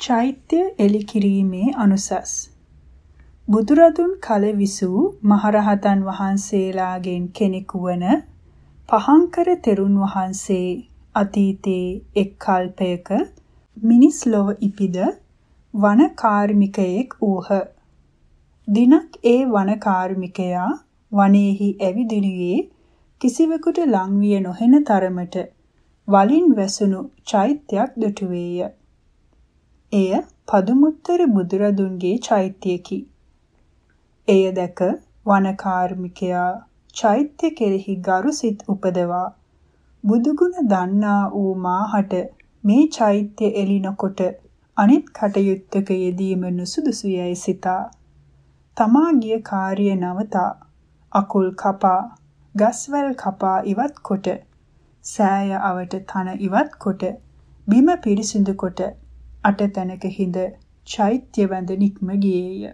චෛත්‍ය එලි කිරීමේ අනුසස් බුදුරදුන් කල විසූ මහරහතන් වහන්සේලාගෙන් කෙනෙකු වන පහංකර තෙරුන් වහන්සේ අතීතයේ එක් කල්පයක මිනිස් ලොව ඉපිද වන කාර්මිකයෙක් වූහ. දිනක් ඒ වන කාර්මිකයා වනයේහි ඇවිදිනුයේ කිසිවෙකුට ලංවිය නොහෙන තරමට වලින් වැසුණු චෛත්‍යයක් දුටුවේය. එය පදුමුත්තර බුදුරදුන්ගේ චෛත්‍යයකි. එය දැක වනකාර්මිකයා චෛත්‍ය කෙරෙහි ගරු සිත් උපදවා බුදුගුණ දන්නා වූ මාහට මේ චෛත්‍ය එලිනකොට අනිත් කටයුත්තක යෙදීම නුසුදුසු යයි සිතා තමා ගිය කාර්ය නවතා අකුල් කපා ගස්වැල් කපා ඉවත් කොට සෑය අවට තන ඉවත් කොට බිම පිරිසිදු කොට අට තැනක හිඳ චෛත්‍ය වැඳ නික්ම ගියේය.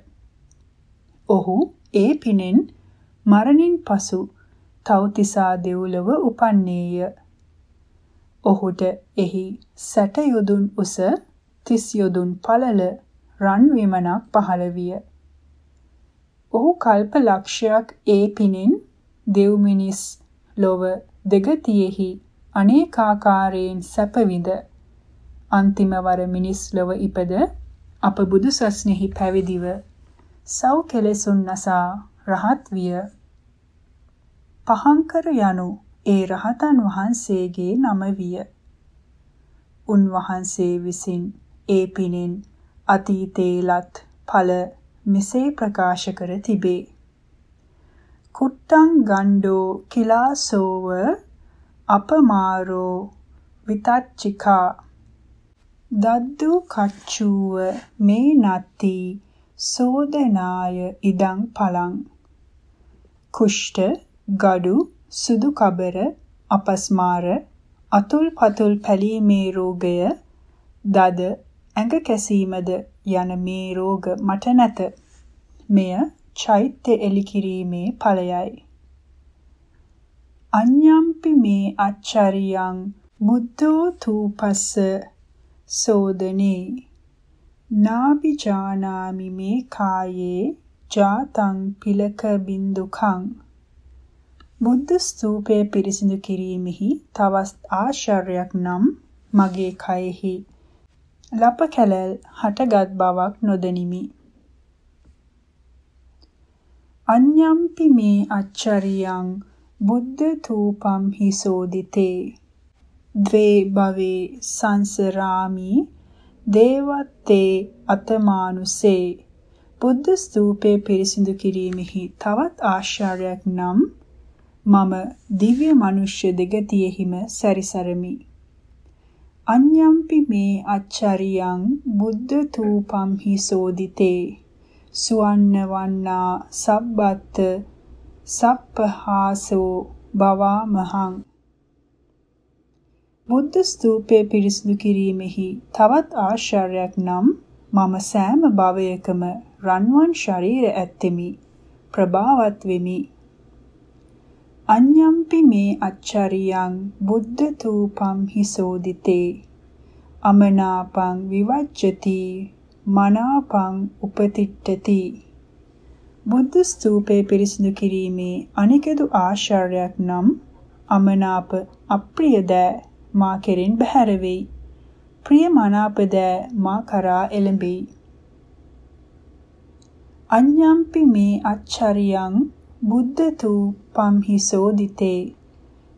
ඔහු ඒ පිනෙන් මරණින් පසු තව්තිසා දෙව්ලොව උපන්නේය. ඔහුට එහි සැට යොදුන් උස තිස් යොදුන් පළල රන් විමනක් පහළ විය. ඔහු කල්ප ලක්ෂයක් ඒ පිනෙන් දෙව් මිනිස් ලොව දෙගතියෙහි අනේකාකාරයෙන් සැප විඳ අන්තිම වර මිනිස් ලොව ඉපද අප බුදු සස්නෙහි පැවිදිව සව් කෙලෙසුන් නසා රහත් විය. පහංකර යනු ඒ රහතන් වහන්සේගේ නම විය. උන්වහන්සේ විසින් ඒ පිනෙන් අතීතේලත් ඵල මෙසේ ප්‍රකාශ කර තිබේ. කුට්ටං ගණ්ඩෝ කිලාසෝව අපමාරෝ විතච්චිකා දද්දු කච්චුව මේ නත්ති සෝදනාය ඉදං පලං කුෂ්ඨ gadu සුදු කබර අපස්මාර අතුල් පතුල් පැලීමේ රෝගය දද ඇඟ කැසීමද යන මේ රෝග මට නැත. මෙය චෛත්‍ය එලි කිරීමේ ඵලයයි. අඤ්ඤම්පි මේ අච්චරියං බුද්ධෝ තූපස්ස සෝදනේ. නාබිජානාමි මේ කායේ ජාතං පිලක බින්දුකං. බුද්ධ ස්තූපය පිරිසිදු කිරීමෙහි තවස් ආශ්චර්යයක් නම් මගේ කයෙහි. ලප කැලල් හටගත් බවක් නොදනිමි. අඤ්ඤම්පි මේ අච්චරියං බුද්ධ තූපම් හිසෝදිතේ ද්වේ භවේ සංසරාමි දේවත්තේ අතමානුසේ බුද්ධ ස්තූපේ පිරිසිදු කිරීමෙහි තවත් ආශ්චර්යයක් නම් මම දිව්‍ය මනුෂ්‍ය දෙගතියෙහිම සැරිසරමි. අඤ්ඤම්පි මේ අච්චරියං බුද්ධ තූපම්හි සෝදිතේ। සුවන්න වන්නා සබ්බත් සප්පහාසෝ බවා මහං බුද්ධ ස්තූපය පිරිසිදු කිරීමෙහි තවත් ආශ්චර්යයක් නම් මම සෑම භවයකම රන්වන් ශරීර ඇත්තෙමි. ප්‍රභාවත් වෙමි. අඤ්ඤම්පි මේ අච්චරියං බුද්ධ තූපම් හිසෝදිතේ. අමනාපං විවජ්ජති මනාපං උපතිට්ඨති. බුද්ධ ස්තූපේ පිරිසිදු කිරීමේ අනිකදු ආශ්චර්යයක් නම් අමනාප අප්‍රිය දෑ මා කෙරෙන් බැහැර වෙයි. ප්‍රිය මනාප දෑ මා කරා එළඹෙයි. අඤ්ඤම්පි මේ අච්චරියං බුද්ධ තූපම්හි සෝදිතේ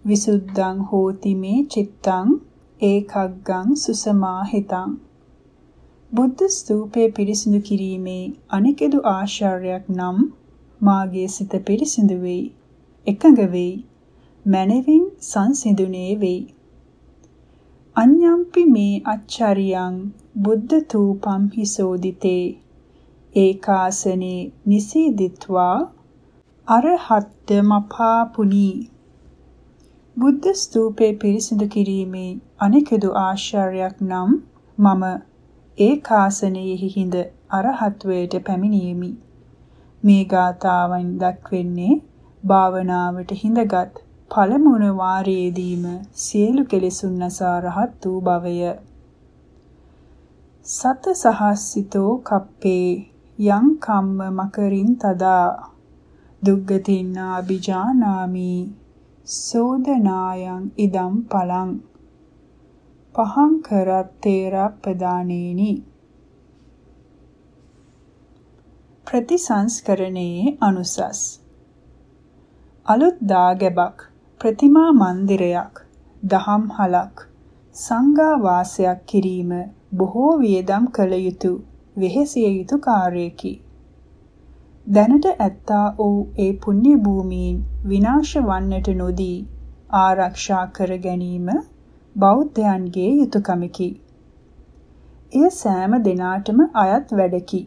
විසුද්ධං හෝති මේ චිත්තං ඒකග්ගං සුසමා හිතං. බුද්ධ ස්තූපේ පිරිසිදු කිරීමේ අනිකෙදු ආශ්චර්යයක් නම් මාගේ සිත පිරිසිදු වෙයි. එකඟ වෙයි. මනවින් සංසිඳුනේ වෙයි. අඤ්ඤම්පි මේ අච්චරියං බුද්ධ තූපම් හිසෝදිතේ. ඒකාසනේ නිසීදිත්වා අරහත් මපාපුනි බුද්ධ ස්තූපේ පිරිසිදු කිරීමේ අනෙකදු ආශ්චර්යයක් නම් මම ඒකාසනයෙහි හිඳ අරහත්වයට පැමිණීමි. මේ ගාතාවන් දක්වන්නේ භාවනාවට හිඳගත් පළමුවන වාරයේදීම සියලු කෙලෙසුන් නසා රහත් වූ බවය. සත සහස්සිතෝ කප්පේ යං කම්ම මකරින් තදා. දුග්ගතින්නා බිජානාමි සෝදනායන් ඉදම් පලං. පහං කරත්තේරප්පදානේනි ප්‍රතිසංස්කරණයේ අනුසස්. අලුත් දාගැබක් ප්‍රතිමා මන්දිරයක් දහම් හලක් සංඝා වාසයක් කිරීම බොහෝ වියදම් කළ යුතු වෙහෙසිය යුතු කාර්යයකි. දැනට ඇත්තා වූ ඒ පුණ්‍ය භූමීන් විනාශ වන්නට නොදී ආරක්ෂා කර ගැනීම බෞද්ධයන්ගේ යුතුයකමකි. එය සෑම දිනාටම අයත් වැඩකි.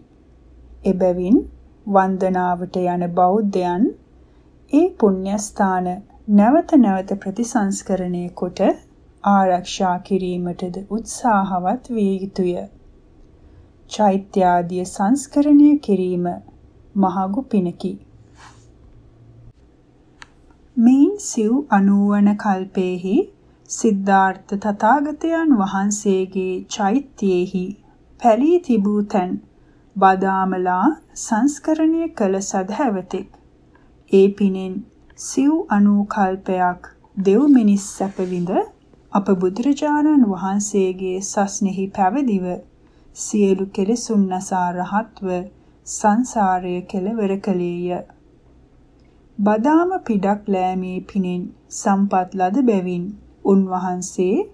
එබැවින් වන්දනාවට යන බෞද්ධයන් ඒ පුණ්‍යස්ථාන නැවත නැවත ප්‍රතිසංස්කරණය කොට ආරක්ෂා කිරීමටද උත්සාහවත් විය යුතුය. චෛත්‍යාදිය සංස්කරණය කිරීම මහඟු පිනකි. මේන් සිව් 90 වන කල්පේහි සිද්ධාර්ථ තථාගතයන් වහන්සේගේ චෛත්‍යයේහි පැලී තිබූ තැන් බදාමලා සංස්කරණය කළ සදහැවතෙක් ඒ පිනෙන් සිව් අනූ කල්පයක් දෙව් මිනිස් සැප විඳ අප බුදුරජාණන් වහන්සේගේ සස්නෙහි පැවදිව සියලු කෙලෙසුන් නසා රහත්ව සංසාරය කෙලවර කලේය. බදාම පිඩක් ලෑමේ පිනෙන් සම්පත් ලද බැවින් උන්වහන්සේ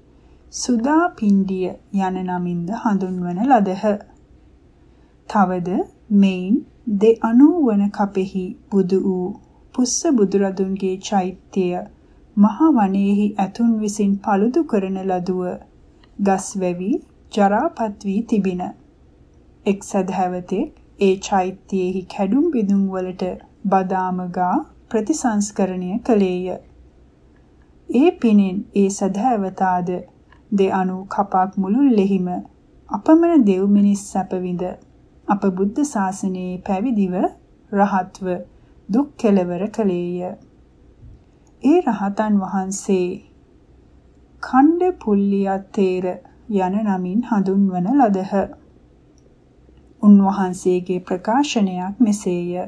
සුදා පින්ඩිය යන නමින්ද හඳුන්වන ලදහ. තවද මෙයින් දෙ 90 වන කපෙහි බුදු වූ පුස්ස බුදුරදුන්ගේ චෛත්‍යය මහ වනයේහි ඇතුන් විසින් paludu කරන ලදුව ගස් වැවි ජරාපත් වී තිබින. එක් සදහැවතෙක් ඒ චෛත්‍යයේහි කැඩුම් බිදුම් වලට බදාමගා ප්‍රතිසංස්කරණය කළේය. ඒ පිනෙන් ඒ සදහැවතාද දෙඅණු කපක් මුළුල්ලෙහිම අපමණ දෙව් මිනිස් සැප විඳ අප බුද්ධ ශාසනයේ පැවිදිව රහත්ව දුක් කෙලවර කලේය. ඒ රහතන් වහන්සේ ඛණ්ඩ පුල්ලියතේර යන නමින් හඳුන්වන ලදහ. උන්වහන්සේගේ ප්‍රකාශනයක් මෙසේය.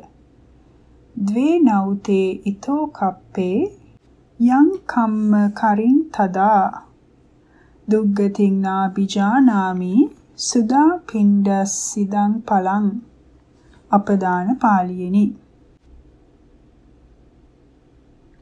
ද්වේ නෞතේ ඊතෝ කප්පේ යං කම්ම කරින් තදා දුග්ගතින් නාබිජානාමි සුදා පිණ්ඩස්සිදං පලං අපදාන පාලියෙනි